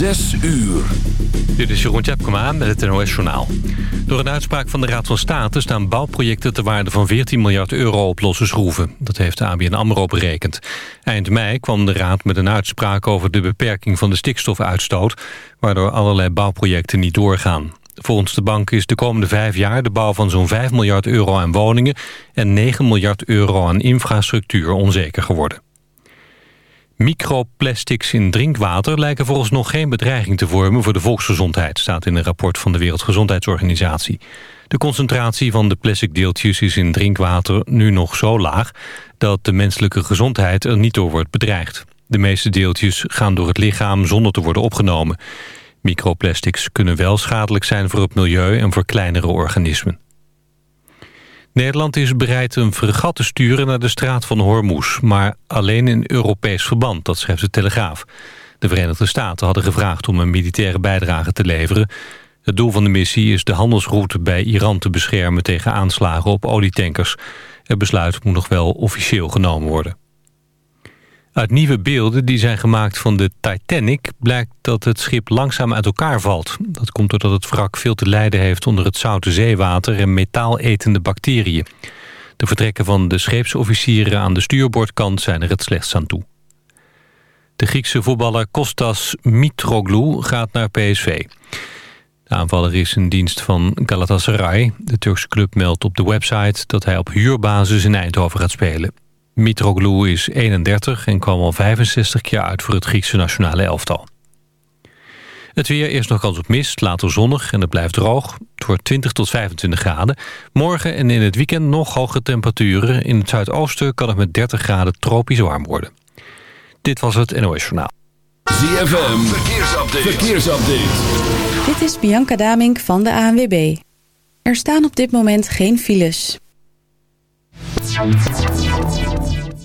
Zes uur. Dit is Jeroen Tjepkema met het NOS Journaal. Door een uitspraak van de Raad van State staan bouwprojecten... ter waarde van 14 miljard euro op losse schroeven. Dat heeft de ABN AMRO berekend. Eind mei kwam de Raad met een uitspraak over de beperking van de stikstofuitstoot... waardoor allerlei bouwprojecten niet doorgaan. Volgens de bank is de komende vijf jaar de bouw van zo'n 5 miljard euro aan woningen... en 9 miljard euro aan infrastructuur onzeker geworden. Microplastics in drinkwater lijken volgens nog geen bedreiging te vormen voor de volksgezondheid, staat in een rapport van de Wereldgezondheidsorganisatie. De concentratie van de plastic deeltjes is in drinkwater nu nog zo laag dat de menselijke gezondheid er niet door wordt bedreigd. De meeste deeltjes gaan door het lichaam zonder te worden opgenomen. Microplastics kunnen wel schadelijk zijn voor het milieu en voor kleinere organismen. Nederland is bereid een fregat te sturen naar de straat van Hormuz... maar alleen in Europees verband, dat schrijft de Telegraaf. De Verenigde Staten hadden gevraagd om een militaire bijdrage te leveren. Het doel van de missie is de handelsroute bij Iran te beschermen... tegen aanslagen op olietankers. Het besluit moet nog wel officieel genomen worden. Uit nieuwe beelden die zijn gemaakt van de Titanic... blijkt dat het schip langzaam uit elkaar valt. Dat komt doordat het wrak veel te lijden heeft... onder het zoute zeewater en metaaletende bacteriën. De vertrekken van de scheepsofficieren aan de stuurboordkant... zijn er het slechtst aan toe. De Griekse voetballer Kostas Mitroglou gaat naar PSV. De aanvaller is in dienst van Galatasaray. De Turkse club meldt op de website dat hij op huurbasis in Eindhoven gaat spelen. Mitroglou is 31 en kwam al 65 keer uit voor het Griekse nationale elftal. Het weer is nog kans op mist, later zonnig en het blijft droog. Het wordt 20 tot 25 graden. Morgen en in het weekend nog hoge temperaturen. In het zuidoosten kan het met 30 graden tropisch warm worden. Dit was het NOS Journaal. ZFM, verkeersupdate. verkeersupdate. Dit is Bianca Damink van de ANWB. Er staan op dit moment geen files.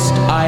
I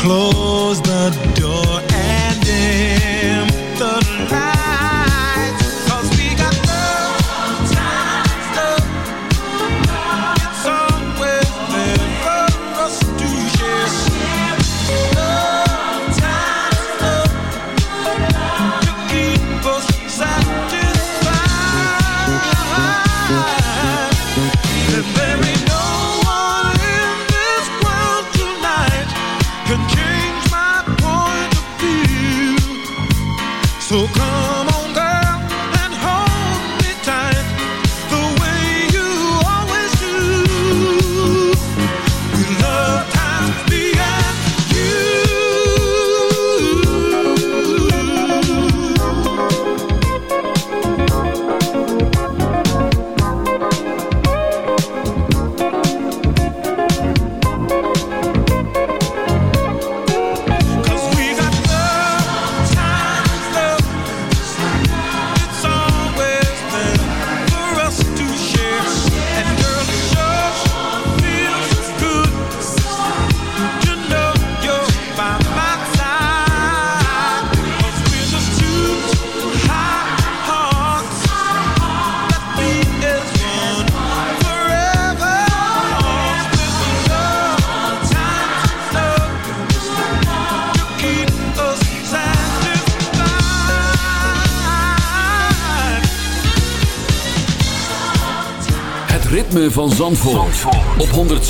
ritme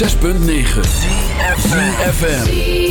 106.9 FM.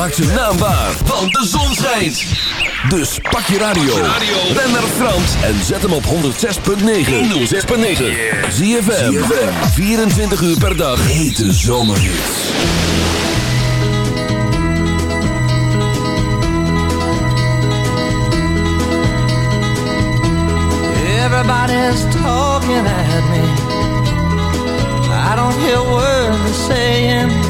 Maak zijn naam waar, want de zon schijnt. Dus pak je radio. Ben naar Frans en zet hem op 106.9. 106.9. ZFM. 24 uur per dag. Hete zomerhits. Everybody's talking at me. I don't hear words they're saying.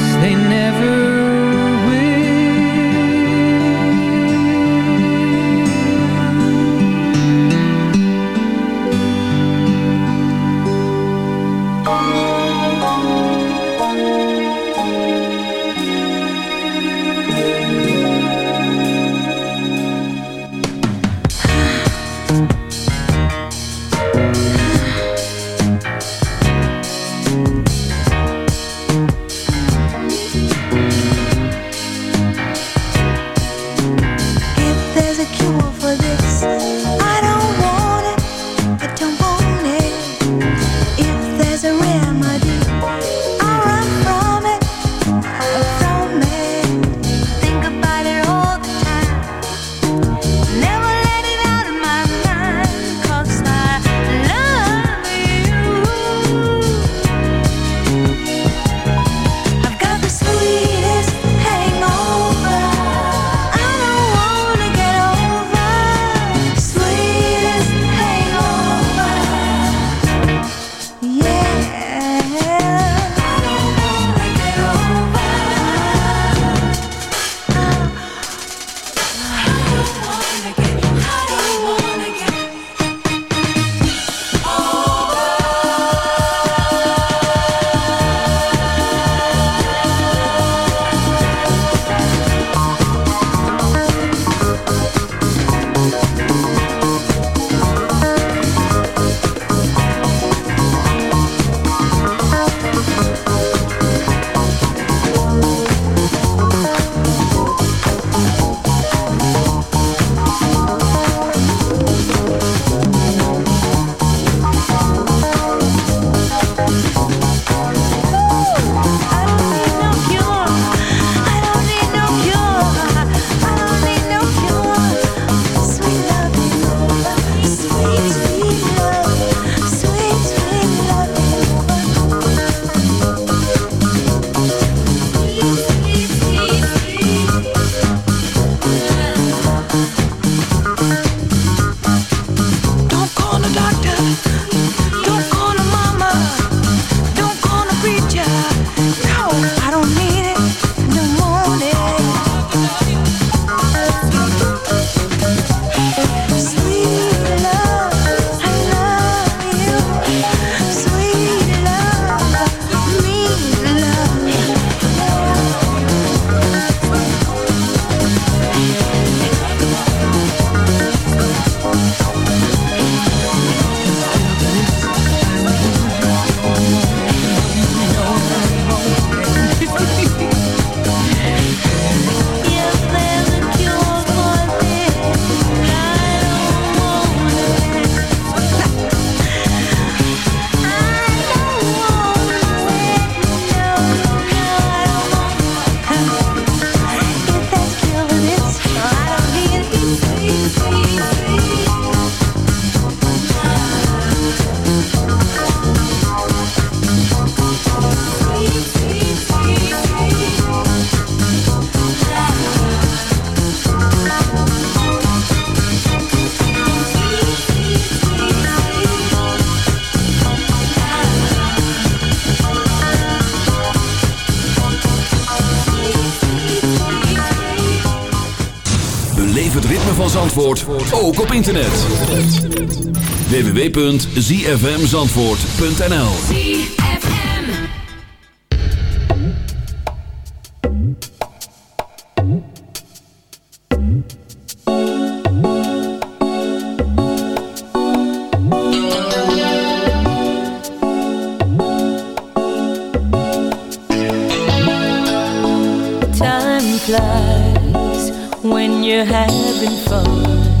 they never ook op internet. www.zfmzandvoort.nl Time flies when you're having fun.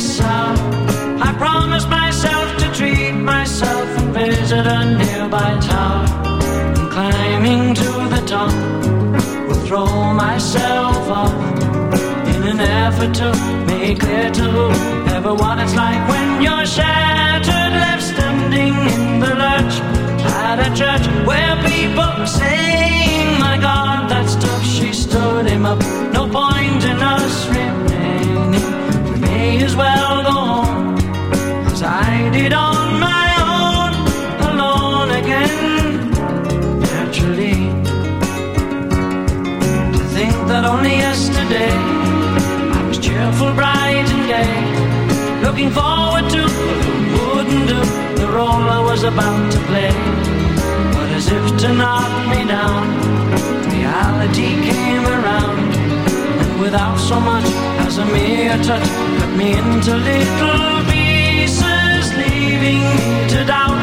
Sour, I promise myself to treat myself and visit a nearby tower. And climbing to the top, will throw myself off in an effort to make clear to what it's like when you're shattered, left standing in the lurch at a church where people saying, My God, that stuff she stood him up. No point in us. May as well go home as I did on my own, alone again. Naturally, to think that only yesterday I was cheerful, bright, and gay, looking forward to what wouldn't do the role I was about to play. But as if to knock me down, reality came around, and without so much as a mere touch, cut me into little pieces, leaving me to doubt.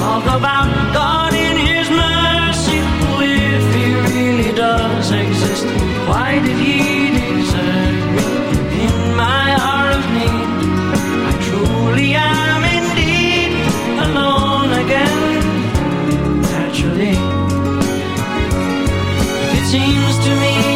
Talk about God in His mercy, if He really does exist. Why did He desert me in my hour of need? I truly am indeed alone again. Naturally, it seems to me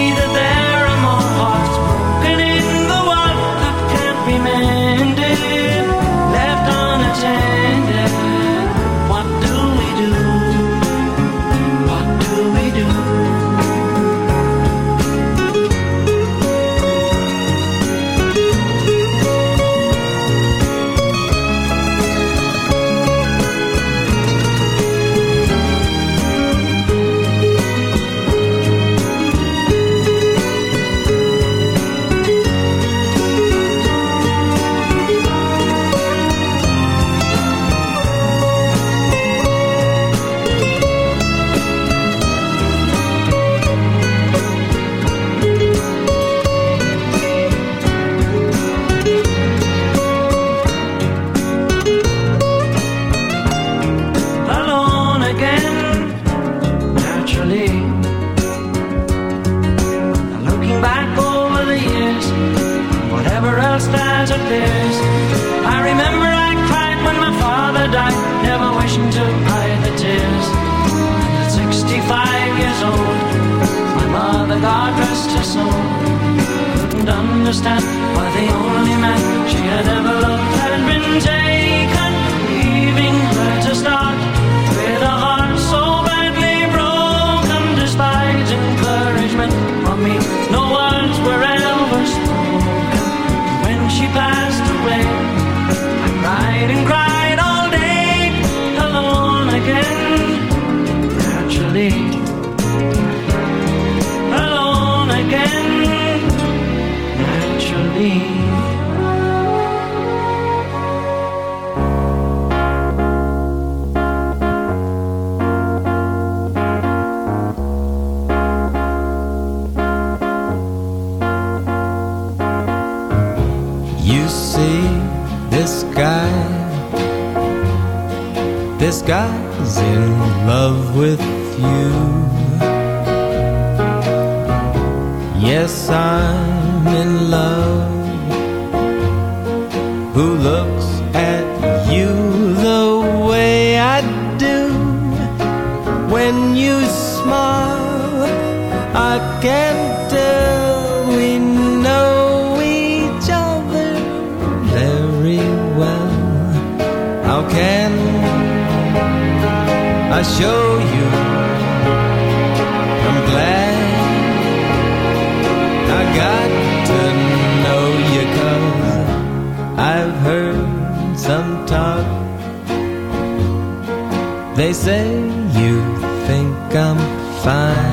They say you think I'm fine.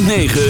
106.9